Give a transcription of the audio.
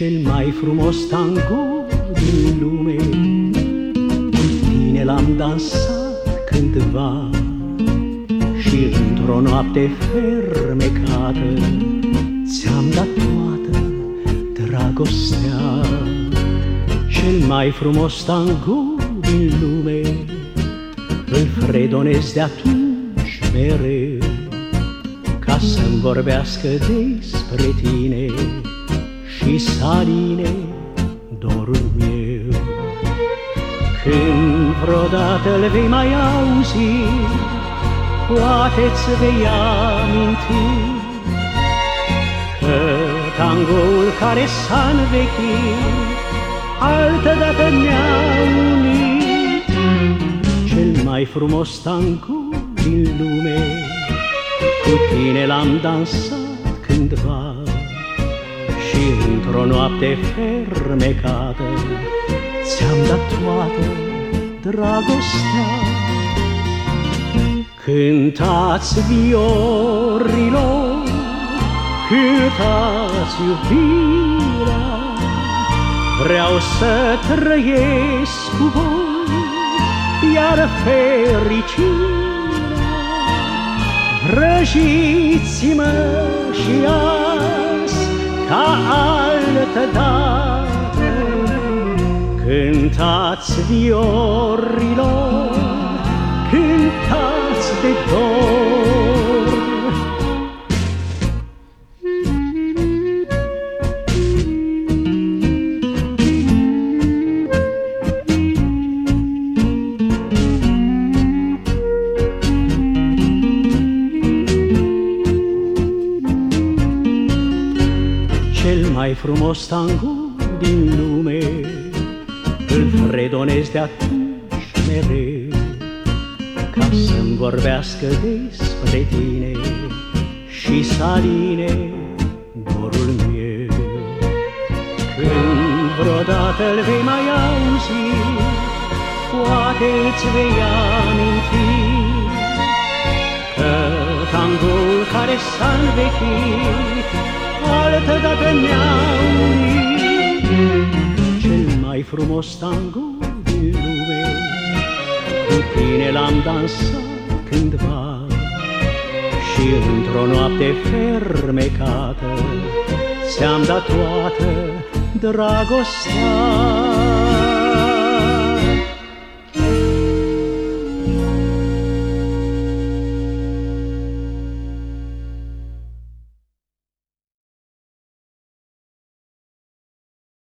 Cel mai frumos tango din lume. Cu tine l-am dansat cândva Și într-o noapte fermecată Ți-am dat toată dragostea. Cel mai frumos tango din lume Îl fredonez de atunci mereu Ca să-mi vorbească despre tine și saline dorul meu. Când vreodată le vei mai auzi, poate-ți vei aminti că tangoul care s-a învechit altădată ne-a unit. Cel mai frumos tango din lume, cu tine l-am dansat cândva și într-o noapte fermecată Ți-am dat toată dragostea. Cântați viorilor, cântați iubirea. Vreau să trăiesc cu voi, iar fericirea. Vrăjiți-mă altă dată. Cântați viorilor, cântați de dor. Mai frumos tango din lume Îl fredonez de atunci mereu Ca să-mi vorbească despre tine Și să aline dorul meu. Când vreodată îl vei mai auzi Poate îți vei aminti Că tangoul care s-a învechit altă dată ne-a unit. Cel mai frumos tango din lume. Cu tine l-am dansat cândva. Și într-o noapte fermecată Ți-am dat toată dragostea